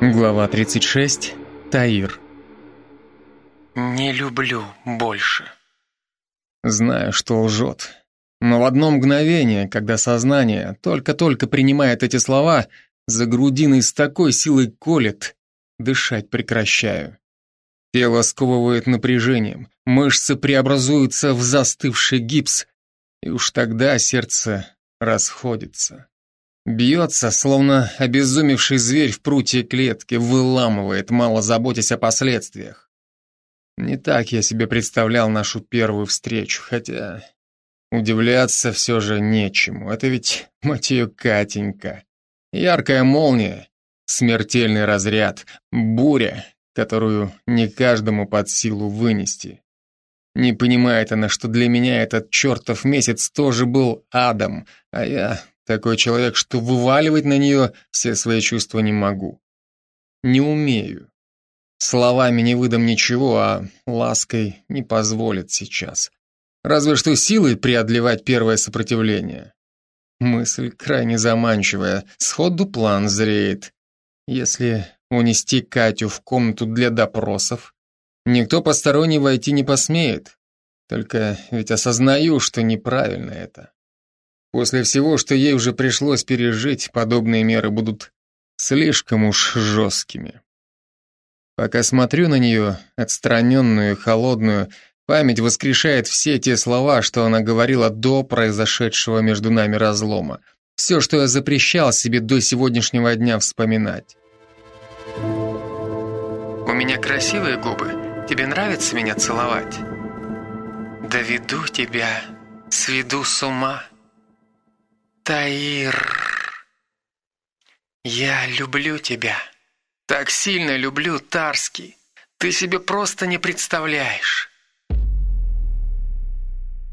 Глава 36. Таир. «Не люблю больше». Знаю, что лжет. Но в одно мгновение, когда сознание только-только принимает эти слова, за грудиной с такой силой колет, дышать прекращаю. Тело сковывает напряжением, мышцы преобразуются в застывший гипс, и уж тогда сердце расходится. Бьется, словно обезумевший зверь в прутье клетки, выламывает, мало заботясь о последствиях. Не так я себе представлял нашу первую встречу, хотя удивляться все же нечему. Это ведь, мать ее, Катенька. Яркая молния, смертельный разряд, буря, которую не каждому под силу вынести. Не понимает она, что для меня этот чертов месяц тоже был адом, а я такой человек, что вываливать на нее все свои чувства не могу. Не умею. Словами не выдам ничего, а лаской не позволит сейчас. Разве что силой преодолевать первое сопротивление. Мысль крайне заманчивая, сходу план зреет. Если унести Катю в комнату для допросов, никто посторонний войти не посмеет. Только ведь осознаю, что неправильно это. После всего, что ей уже пришлось пережить, подобные меры будут слишком уж жесткими. Пока смотрю на нее, отстраненную холодную, память воскрешает все те слова, что она говорила до произошедшего между нами разлома. Все, что я запрещал себе до сегодняшнего дня вспоминать. «У меня красивые губы. Тебе нравится меня целовать?» «Доведу тебя, сведу с ума». Таир, я люблю тебя. Так сильно люблю, Тарский. Ты себе просто не представляешь.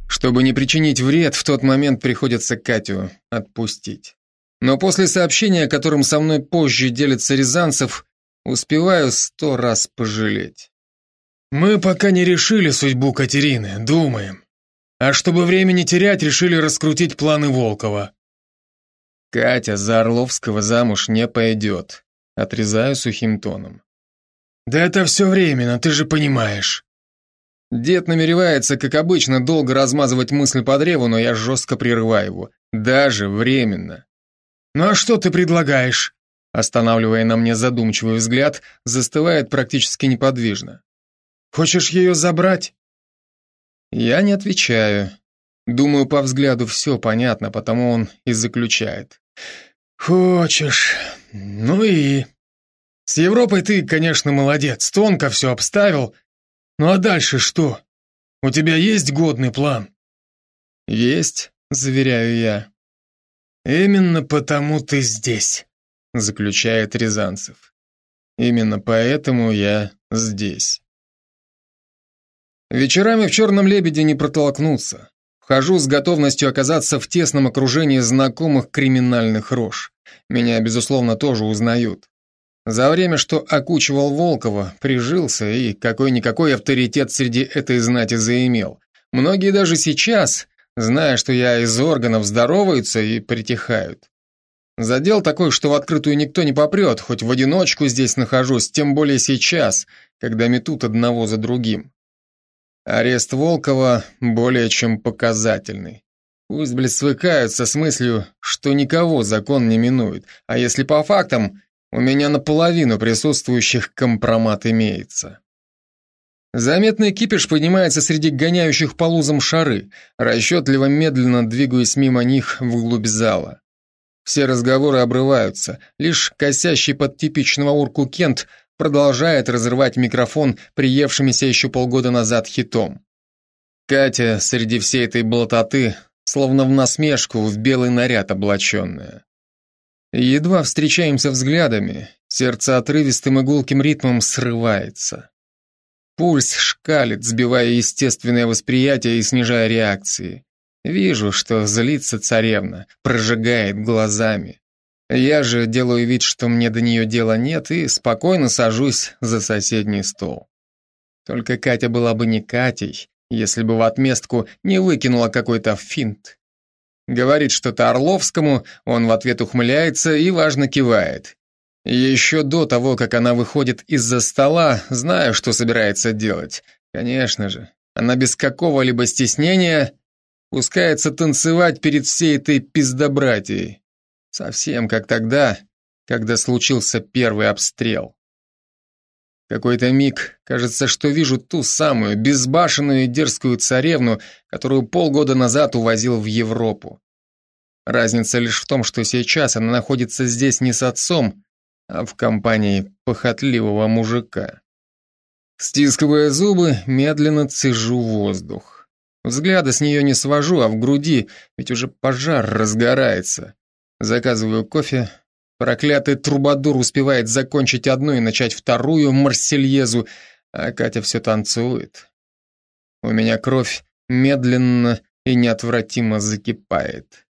Чтобы не причинить вред, в тот момент приходится Катю отпустить. Но после сообщения, которым со мной позже делится Рязанцев, успеваю сто раз пожалеть. Мы пока не решили судьбу Катерины, думаем. А чтобы времени терять, решили раскрутить планы Волкова. Катя за Орловского замуж не пойдет. Отрезаю сухим тоном. Да это все временно, ты же понимаешь. Дед намеревается, как обычно, долго размазывать мысли по древу, но я жестко прерываю его. Даже временно. Ну а что ты предлагаешь? Останавливая на мне задумчивый взгляд, застывает практически неподвижно. Хочешь ее забрать? Я не отвечаю. Думаю, по взгляду все понятно, потому он и заключает. «Хочешь. Ну и...» «С Европой ты, конечно, молодец, тонко все обставил. Ну а дальше что? У тебя есть годный план?» «Есть», — заверяю я. «Именно потому ты здесь», — заключает Рязанцев. «Именно поэтому я здесь». Вечерами в «Черном лебеде» не протолкнуться. Вхожу с готовностью оказаться в тесном окружении знакомых криминальных рож. Меня, безусловно, тоже узнают. За время, что окучивал Волкова, прижился и какой-никакой авторитет среди этой знати заимел. Многие даже сейчас, зная, что я из органов, здороваются и притихают. Задел такой, что в открытую никто не попрет, хоть в одиночку здесь нахожусь, тем более сейчас, когда метут одного за другим. Арест Волкова более чем показательный. Пусть, блядь, свыкаются с мыслью, что никого закон не минует, а если по фактам, у меня наполовину присутствующих компромат имеется. Заметный кипиш поднимается среди гоняющих по лузам шары, расчетливо медленно двигаясь мимо них вглубь зала. Все разговоры обрываются, лишь косящий под типичного урку Кент продолжает разрывать микрофон приевшимися еще полгода назад хитом. Катя среди всей этой болототы, словно в насмешку, в белый наряд облаченная. Едва встречаемся взглядами, сердце отрывистым и гулким ритмом срывается. Пульс шкалит, сбивая естественное восприятие и снижая реакции. Вижу, что злится царевна, прожигает глазами. Я же делаю вид, что мне до нее дела нет, и спокойно сажусь за соседний стол. Только Катя была бы не Катей, если бы в отместку не выкинула какой-то финт. Говорит что-то Орловскому, он в ответ ухмыляется и важно кивает. Еще до того, как она выходит из-за стола, знаю, что собирается делать. Конечно же, она без какого-либо стеснения пускается танцевать перед всей этой пиздобратией. Совсем как тогда, когда случился первый обстрел. Какой-то миг кажется, что вижу ту самую безбашенную и дерзкую царевну, которую полгода назад увозил в Европу. Разница лишь в том, что сейчас она находится здесь не с отцом, а в компании похотливого мужика. Стискивая зубы, медленно цежу воздух. Взгляда с нее не свожу, а в груди, ведь уже пожар разгорается. Заказываю кофе, Проклятый трубадур успевает закончить одну и начать вторую марсельезу, а Катя все танцует. У меня кровь медленно и неотвратимо закипает.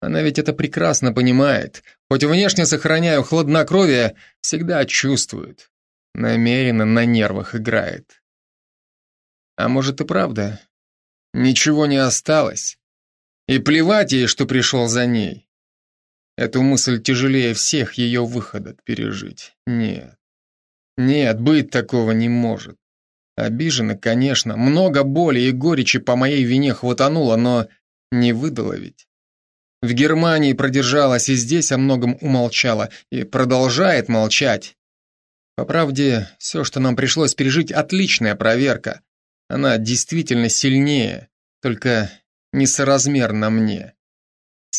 Она ведь это прекрасно понимает. Хоть внешне сохраняю хладнокровие, всегда чувствует. Намеренно на нервах играет. А может и правда, ничего не осталось. И плевать ей, что пришел за ней. Эту мысль тяжелее всех ее выходок пережить. Нет. Нет, быть такого не может. Обижена, конечно, много боли и горечи по моей вине хватануло, но не выдала ведь. В Германии продержалась и здесь о многом умолчала, и продолжает молчать. По правде, все, что нам пришлось пережить, отличная проверка. Она действительно сильнее, только несоразмерно мне.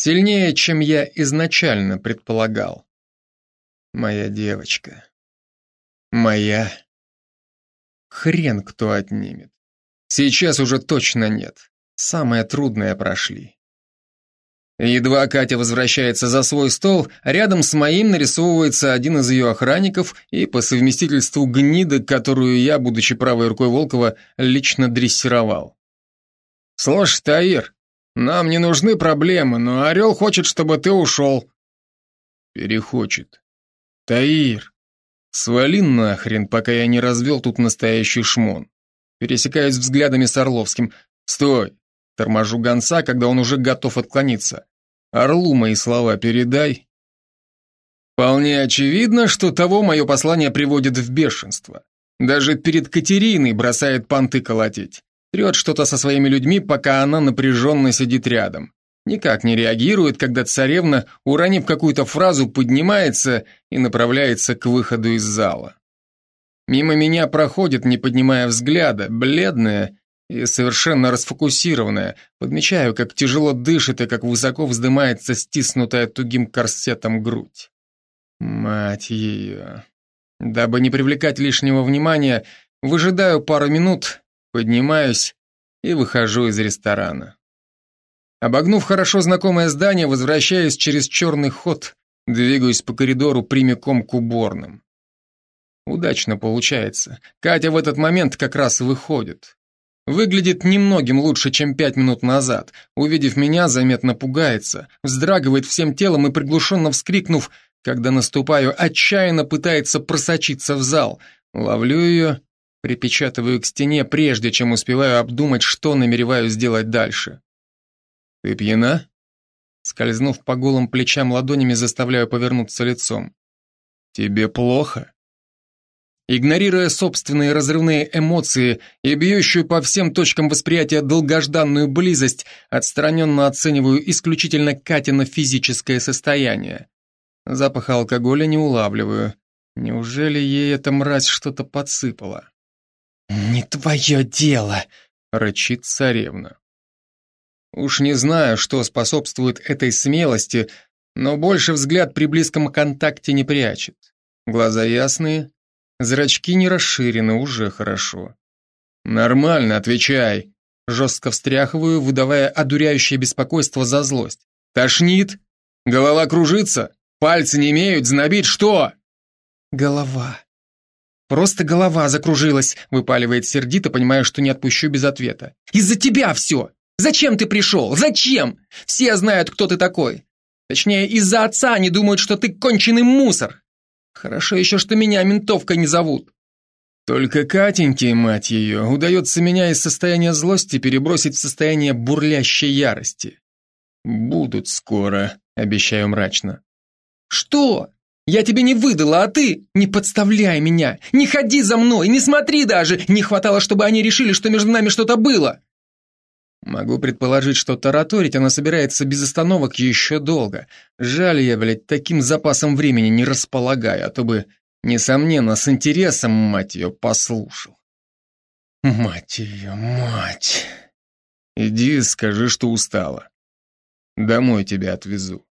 Сильнее, чем я изначально предполагал. Моя девочка. Моя. Хрен кто отнимет. Сейчас уже точно нет. Самое трудное прошли. Едва Катя возвращается за свой стол, рядом с моим нарисовывается один из ее охранников и по совместительству гнида, которую я, будучи правой рукой Волкова, лично дрессировал. «Слушай, Таир, нам не нужны проблемы, но Орел хочет, чтобы ты ушел. Перехочет. Таир, свали нахрен, пока я не развел тут настоящий шмон. Пересекаюсь взглядами с Орловским. Стой! Торможу гонца, когда он уже готов отклониться. Орлу мои слова передай. Вполне очевидно, что того мое послание приводит в бешенство. Даже перед Катериной бросает понты колотить. Трет что-то со своими людьми, пока она напряженно сидит рядом. Никак не реагирует, когда царевна, уронив какую-то фразу, поднимается и направляется к выходу из зала. Мимо меня проходит, не поднимая взгляда, бледная и совершенно расфокусированная. Подмечаю, как тяжело дышит и как высоко вздымается стиснутая тугим корсетом грудь. Мать ее. Дабы не привлекать лишнего внимания, выжидаю пару минут, Поднимаюсь и выхожу из ресторана. Обогнув хорошо знакомое здание, возвращаюсь через черный ход, двигаюсь по коридору прямиком к уборным. Удачно получается. Катя в этот момент как раз выходит. Выглядит немногим лучше, чем пять минут назад. Увидев меня, заметно пугается, вздрагивает всем телом и, приглушенно вскрикнув, когда наступаю, отчаянно пытается просочиться в зал. Ловлю ее Припечатываю к стене, прежде чем успеваю обдумать, что намереваюсь сделать дальше. «Ты пьяна?» Скользнув по голым плечам ладонями, заставляю повернуться лицом. «Тебе плохо?» Игнорируя собственные разрывные эмоции и бьющую по всем точкам восприятия долгожданную близость, отстраненно оцениваю исключительно Катина физическое состояние. Запаха алкоголя не улавливаю. Неужели ей эта мразь что-то подсыпала? «Не твое дело!» — рычит царевна. Уж не знаю, что способствует этой смелости, но больше взгляд при близком контакте не прячет. Глаза ясные, зрачки не расширены, уже хорошо. «Нормально, отвечай!» Жестко встряхиваю, выдавая одуряющее беспокойство за злость. «Тошнит? Голова кружится? Пальцы не имеют? Знобит? Что?» «Голова», «Просто голова закружилась», — выпаливает сердито, понимая, что не отпущу без ответа. «Из-за тебя все! Зачем ты пришел? Зачем? Все знают, кто ты такой. Точнее, из-за отца они думают, что ты конченый мусор. Хорошо еще, что меня ментовкой не зовут». Только Катеньке, мать ее, удается меня из состояния злости перебросить в состояние бурлящей ярости. «Будут скоро», — обещаю мрачно. «Что? Я тебе не выдала, а ты не подставляй меня. Не ходи за мной, не смотри даже. Не хватало, чтобы они решили, что между нами что-то было. Могу предположить, что тараторить она собирается без остановок еще долго. Жаль я, блядь, таким запасом времени не располагаю, а то бы, несомненно, с интересом, мать ее, послушал. Мать ее, мать. Иди скажи, что устала. Домой тебя отвезу.